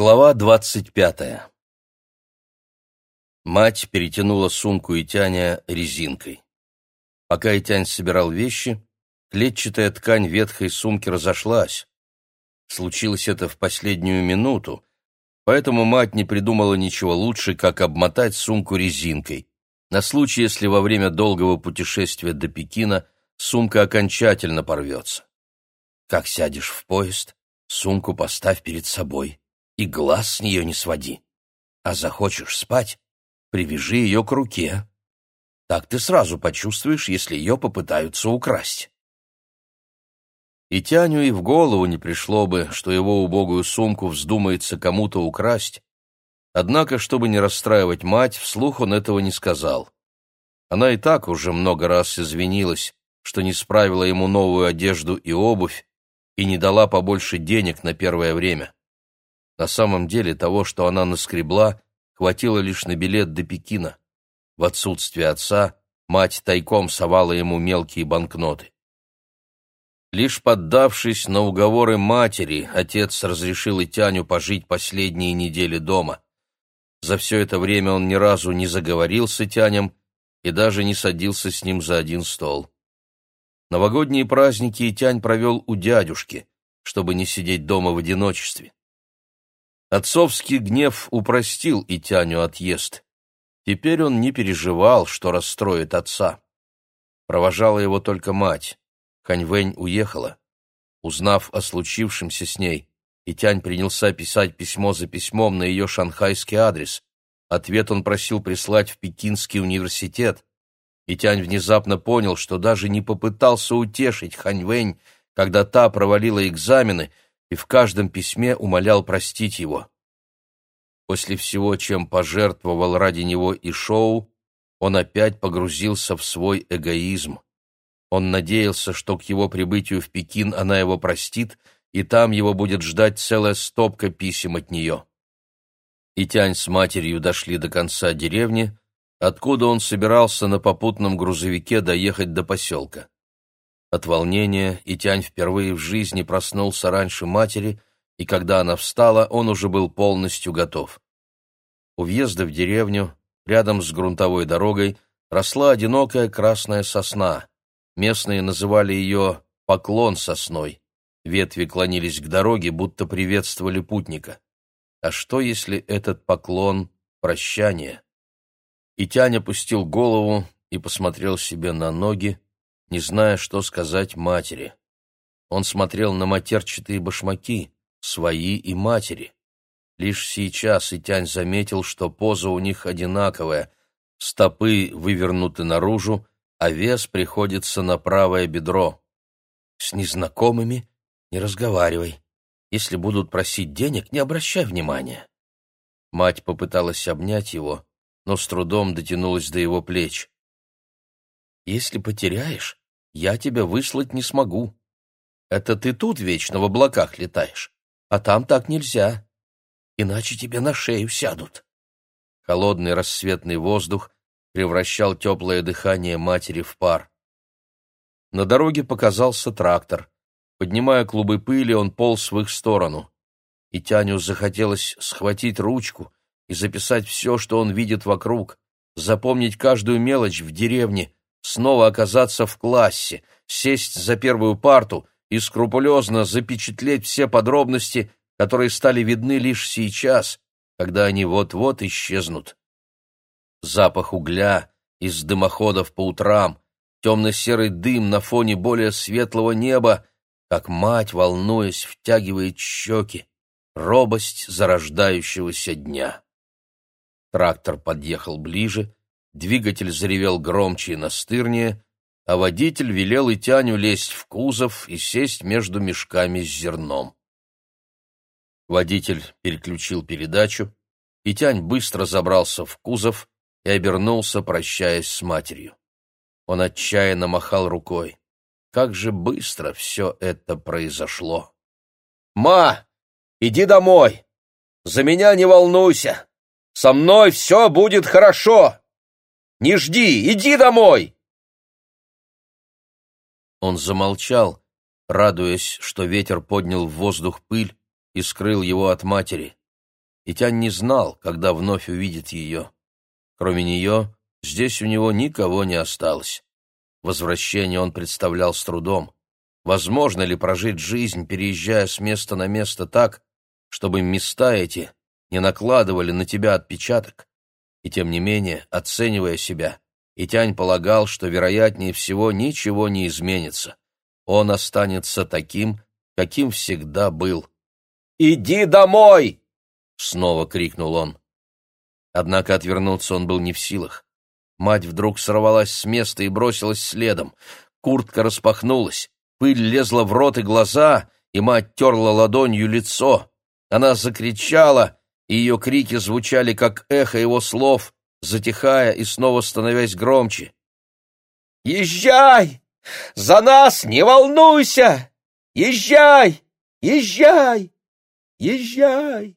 Глава двадцать пятая Мать перетянула сумку и тяня резинкой. Пока Итянь собирал вещи, клетчатая ткань ветхой сумки разошлась. Случилось это в последнюю минуту, поэтому мать не придумала ничего лучше, как обмотать сумку резинкой, на случай, если во время долгого путешествия до Пекина сумка окончательно порвется. Как сядешь в поезд, сумку поставь перед собой и глаз с нее не своди. А захочешь спать, привяжи ее к руке. Так ты сразу почувствуешь, если ее попытаются украсть. И Тяню и в голову не пришло бы, что его убогую сумку вздумается кому-то украсть. Однако, чтобы не расстраивать мать, вслух он этого не сказал. Она и так уже много раз извинилась, что не справила ему новую одежду и обувь и не дала побольше денег на первое время. На самом деле того, что она наскребла, хватило лишь на билет до Пекина. В отсутствие отца мать тайком совала ему мелкие банкноты. Лишь поддавшись на уговоры матери, отец разрешил Итяню пожить последние недели дома. За все это время он ни разу не заговорил с Итянем и даже не садился с ним за один стол. Новогодние праздники Итянь провел у дядюшки, чтобы не сидеть дома в одиночестве. Отцовский гнев упростил Итяню отъезд. Теперь он не переживал, что расстроит отца. Провожала его только мать. Ханьвэнь уехала. Узнав о случившемся с ней, Итянь принялся писать письмо за письмом на ее шанхайский адрес. Ответ он просил прислать в Пекинский университет. Итянь внезапно понял, что даже не попытался утешить Ханьвэнь, когда та провалила экзамены — и в каждом письме умолял простить его. После всего, чем пожертвовал ради него и шоу, он опять погрузился в свой эгоизм. Он надеялся, что к его прибытию в Пекин она его простит, и там его будет ждать целая стопка писем от нее. И Тянь с матерью дошли до конца деревни, откуда он собирался на попутном грузовике доехать до поселка. От волнения Итянь впервые в жизни проснулся раньше матери, и когда она встала, он уже был полностью готов. У въезда в деревню, рядом с грунтовой дорогой, росла одинокая красная сосна. Местные называли ее «поклон сосной». Ветви клонились к дороге, будто приветствовали путника. А что, если этот поклон — прощание? И Тянь опустил голову и посмотрел себе на ноги, не зная, что сказать матери. Он смотрел на матерчатые башмаки, свои и матери. Лишь сейчас Итянь заметил, что поза у них одинаковая, стопы вывернуты наружу, а вес приходится на правое бедро. С незнакомыми не разговаривай. Если будут просить денег, не обращай внимания. Мать попыталась обнять его, но с трудом дотянулась до его плеч. Если потеряешь, я тебя выслать не смогу. Это ты тут вечно в облаках летаешь, а там так нельзя. Иначе тебе на шею сядут. Холодный рассветный воздух превращал теплое дыхание матери в пар. На дороге показался трактор. Поднимая клубы пыли, он полз в их сторону. И Тяню захотелось схватить ручку и записать все, что он видит вокруг, запомнить каждую мелочь в деревне, снова оказаться в классе, сесть за первую парту и скрупулезно запечатлеть все подробности, которые стали видны лишь сейчас, когда они вот-вот исчезнут. Запах угля из дымоходов по утрам, темно-серый дым на фоне более светлого неба, как мать, волнуясь, втягивает щеки, робость зарождающегося дня. Трактор подъехал ближе, Двигатель заревел громче и настырнее, а водитель велел Итяню лезть в кузов и сесть между мешками с зерном. Водитель переключил передачу, Итянь быстро забрался в кузов и обернулся, прощаясь с матерью. Он отчаянно махал рукой. Как же быстро все это произошло! «Ма, иди домой! За меня не волнуйся! Со мной все будет хорошо!» Не жди! Иди домой!» Он замолчал, радуясь, что ветер поднял в воздух пыль и скрыл его от матери. и Тянь не знал, когда вновь увидит ее. Кроме нее, здесь у него никого не осталось. Возвращение он представлял с трудом. Возможно ли прожить жизнь, переезжая с места на место так, чтобы места эти не накладывали на тебя отпечаток? И тем не менее, оценивая себя, Итянь полагал, что, вероятнее всего, ничего не изменится. Он останется таким, каким всегда был. «Иди домой!» — снова крикнул он. Однако отвернуться он был не в силах. Мать вдруг сорвалась с места и бросилась следом. Куртка распахнулась, пыль лезла в рот и глаза, и мать терла ладонью лицо. Она закричала, ее крики звучали, как эхо его слов, затихая и снова становясь громче. «Езжай! За нас не волнуйся! Езжай! Езжай! Езжай!»